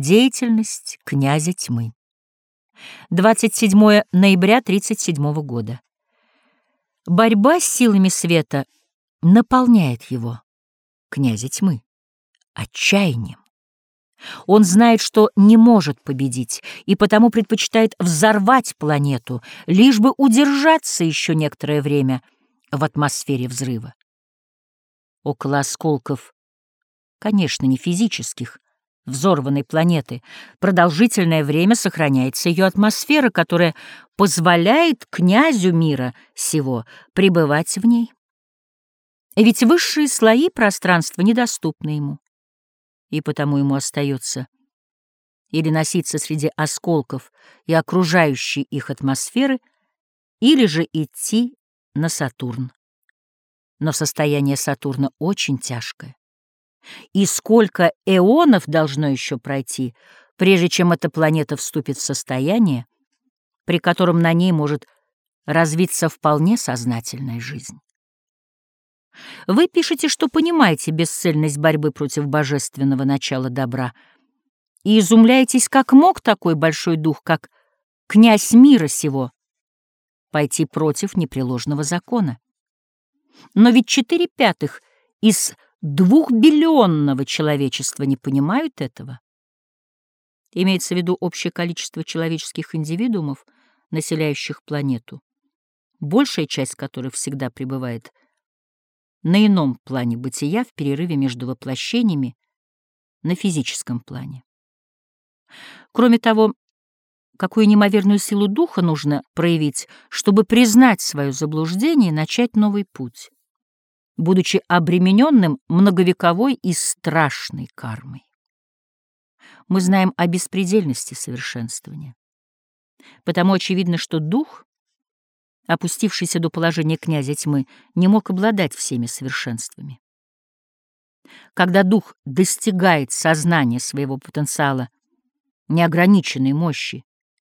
Деятельность князя тьмы. 27 ноября 37 года. Борьба с силами света наполняет его, князя тьмы, отчаянием. Он знает, что не может победить, и потому предпочитает взорвать планету, лишь бы удержаться еще некоторое время в атмосфере взрыва. Около осколков, конечно, не физических, взорванной планеты, продолжительное время сохраняется ее атмосфера, которая позволяет князю мира сего пребывать в ней. Ведь высшие слои пространства недоступны ему, и потому ему остается или носиться среди осколков и окружающей их атмосферы, или же идти на Сатурн. Но состояние Сатурна очень тяжкое. И сколько эонов должно еще пройти, прежде чем эта планета вступит в состояние, при котором на ней может развиться вполне сознательная жизнь. Вы пишете, что понимаете бесцельность борьбы против божественного начала добра и изумляетесь, как мог такой большой дух, как князь мира сего, пойти против непреложного закона. Но ведь четыре пятых из двухбиллионного человечества не понимают этого. Имеется в виду общее количество человеческих индивидуумов, населяющих планету, большая часть которых всегда пребывает на ином плане бытия в перерыве между воплощениями на физическом плане. Кроме того, какую неимоверную силу духа нужно проявить, чтобы признать свое заблуждение и начать новый путь будучи обремененным многовековой и страшной кармой. Мы знаем о беспредельности совершенствования. Потому очевидно, что дух, опустившийся до положения князя тьмы, не мог обладать всеми совершенствами. Когда дух достигает сознания своего потенциала неограниченной мощи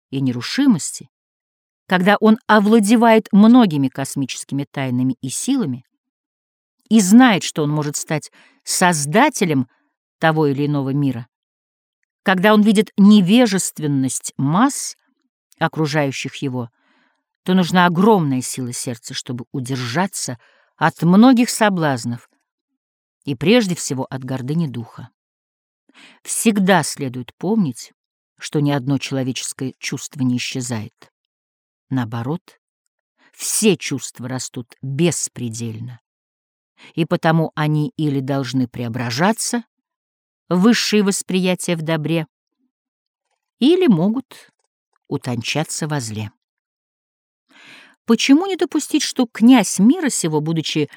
и нерушимости, когда он овладевает многими космическими тайнами и силами, и знает, что он может стать создателем того или иного мира, когда он видит невежественность масс, окружающих его, то нужна огромная сила сердца, чтобы удержаться от многих соблазнов и прежде всего от гордыни духа. Всегда следует помнить, что ни одно человеческое чувство не исчезает. Наоборот, все чувства растут беспредельно и потому они или должны преображаться, высшие восприятия в добре, или могут утончаться во зле. Почему не допустить, что князь мира сего, будучи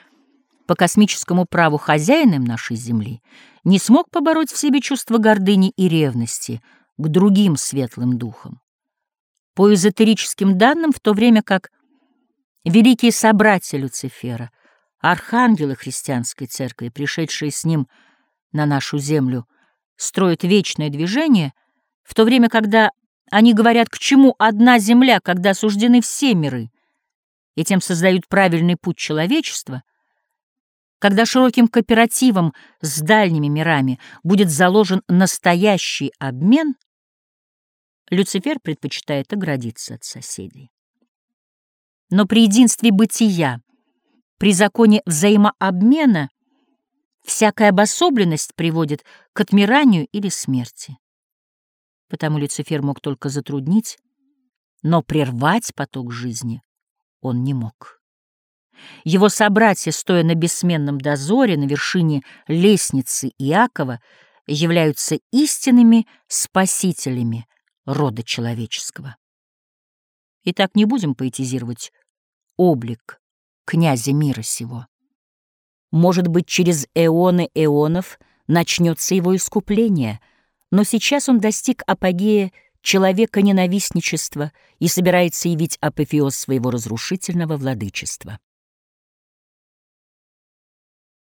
по космическому праву хозяином нашей Земли, не смог побороть в себе чувство гордыни и ревности к другим светлым духам? По эзотерическим данным, в то время как великие собратья Люцифера Архангелы христианской церкви, пришедшие с ним на нашу землю, строят вечное движение, в то время, когда они говорят, к чему одна земля, когда осуждены все миры, и тем создают правильный путь человечества, когда широким кооперативом с дальними мирами будет заложен настоящий обмен, Люцифер предпочитает оградиться от соседей. Но при единстве бытия при законе взаимообмена всякая обособленность приводит к отмиранию или смерти. Потому Люцифер мог только затруднить, но прервать поток жизни он не мог. Его собратья, стоя на бессменном дозоре на вершине лестницы Иакова, являются истинными спасителями рода человеческого. Итак, не будем поэтизировать облик князя мира сего. Может быть, через эоны эонов начнется его искупление, но сейчас он достиг апогея человека ненавистничества и собирается явить апофеоз своего разрушительного владычества.